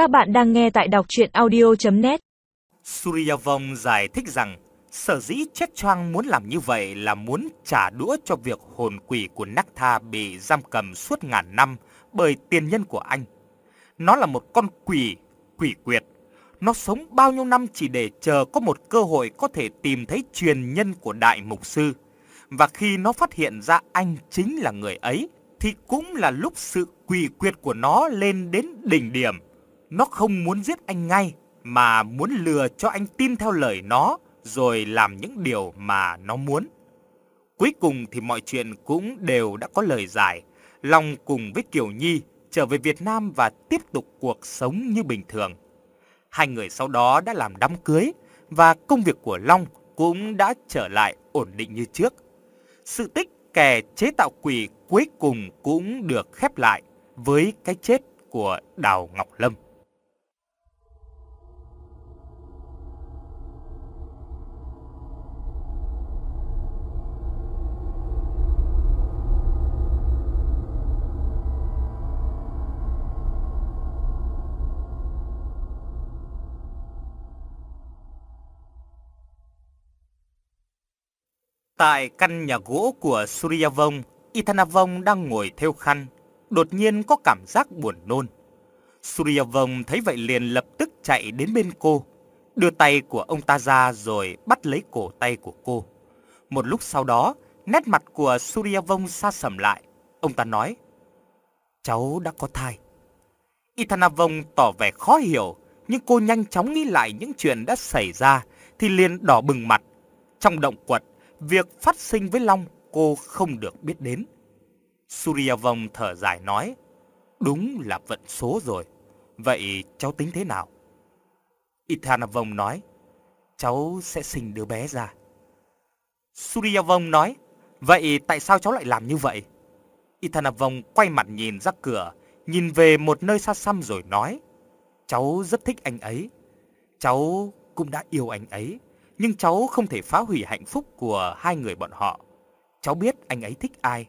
Các bạn đang nghe tại đọc chuyện audio.net Suryavong giải thích rằng sở dĩ chết choang muốn làm như vậy là muốn trả đũa cho việc hồn quỷ của Naktha bị giam cầm suốt ngàn năm bởi tiền nhân của anh. Nó là một con quỷ, quỷ quyệt. Nó sống bao nhiêu năm chỉ để chờ có một cơ hội có thể tìm thấy truyền nhân của đại mục sư. Và khi nó phát hiện ra anh chính là người ấy, thì cũng là lúc sự quỷ quyệt của nó lên đến đỉnh điểm. Nó không muốn giết anh ngay, mà muốn lừa cho anh tin theo lời nó, rồi làm những điều mà nó muốn. Cuối cùng thì mọi chuyện cũng đều đã có lời giải. Long cùng với Kiều Nhi trở về Việt Nam và tiếp tục cuộc sống như bình thường. Hai người sau đó đã làm đám cưới và công việc của Long cũng đã trở lại ổn định như trước. Sự tích kẻ chế tạo quỷ cuối cùng cũng được khép lại với cái chết của Đào Ngọc Lâm. Tại căn nhà gỗ của Suryavong, Ithanavong đang ngồi theo khăn, đột nhiên có cảm giác buồn nôn. Suryavong thấy vậy liền lập tức chạy đến bên cô, đưa tay của ông ta ra rồi bắt lấy cổ tay của cô. Một lúc sau đó, nét mặt của Suryavong xa sầm lại. Ông ta nói, cháu đã có thai. Ithanavong tỏ vẻ khó hiểu, nhưng cô nhanh chóng nghĩ lại những chuyện đã xảy ra thì liền đỏ bừng mặt. Trong động quật, việc phát sinh với Long cô không được biết đến. Suryavong thở dài nói, đúng là vận số rồi, vậy cháu tính thế nào? ithana vong nói, cháu sẽ sinh đứa bé ra. Suryavong nói, vậy tại sao cháu lại làm như vậy? ithana vong quay mặt nhìn ra cửa, nhìn về một nơi xa xăm rồi nói, cháu rất thích anh ấy, cháu cũng đã yêu anh ấy nhưng cháu không thể phá hủy hạnh phúc của hai người bọn họ. Cháu biết anh ấy thích ai.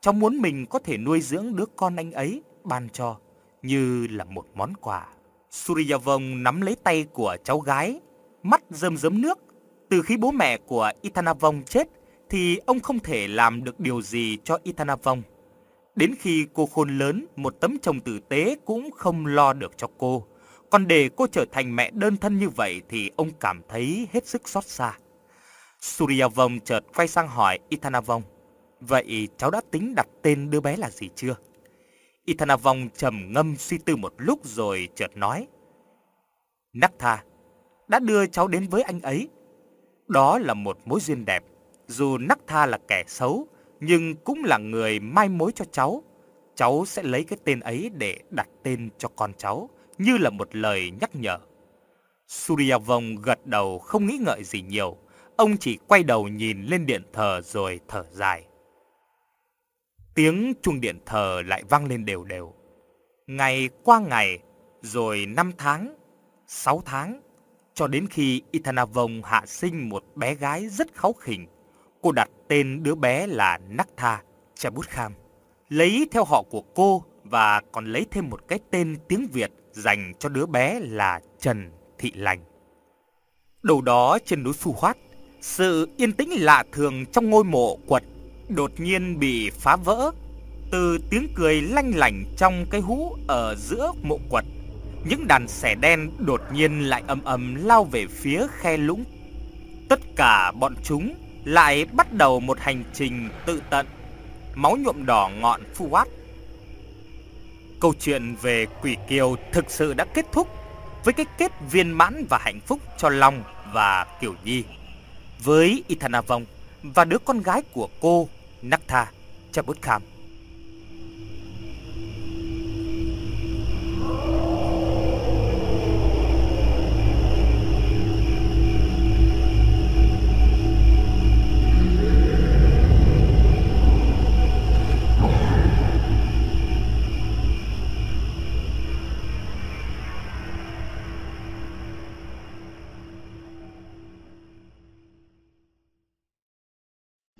Cháu muốn mình có thể nuôi dưỡng đứa con anh ấy ban cho như là một món quà. Suryavong nắm lấy tay của cháu gái, mắt rơm rớm nước. Từ khi bố mẹ của Ithanavong chết thì ông không thể làm được điều gì cho Ithanavong. Đến khi cô khôn lớn, một tấm chồng tử tế cũng không lo được cho cô. Còn để cô trở thành mẹ đơn thân như vậy thì ông cảm thấy hết sức xót xa. Suryavong chợt quay sang hỏi Ithanavong, vậy cháu đã tính đặt tên đứa bé là gì chưa? Ithanavong trầm ngâm suy tư một lúc rồi chợt nói, Naktha đã đưa cháu đến với anh ấy. Đó là một mối duyên đẹp, dù Naktha là kẻ xấu, nhưng cũng là người mai mối cho cháu. Cháu sẽ lấy cái tên ấy để đặt tên cho con cháu như là một lời nhắc nhở. Suryavong gật đầu không nghĩ ngợi gì nhiều, ông chỉ quay đầu nhìn lên điện thờ rồi thở dài. Tiếng chuông điện thờ lại vang lên đều đều. Ngày qua ngày, rồi năm tháng, sáu tháng, cho đến khi Ithanavong hạ sinh một bé gái rất kháu khỉnh. Cô đặt tên đứa bé là Naktha Chabukham, lấy theo họ của cô và còn lấy thêm một cái tên tiếng Việt dành cho đứa bé là Trần Thị Lành. Đầu đó trên núi Phù Hoát, sự yên tĩnh lạ thường trong ngôi mộ quật đột nhiên bị phá vỡ từ tiếng cười lanh lảnh trong cái hũ ở giữa mộ quật. Những đàn sẻ đen đột nhiên lại ầm ầm lao về phía khe lũng. Tất cả bọn chúng lại bắt đầu một hành trình tự tận, máu nhuộm đỏ ngọn Phù Hoát Câu chuyện về Quỷ Kiều thực sự đã kết thúc với cái kết viên mãn và hạnh phúc cho Long và Kiều Nhi. Với Ithanavong và đứa con gái của cô, Naktha Chabutkam.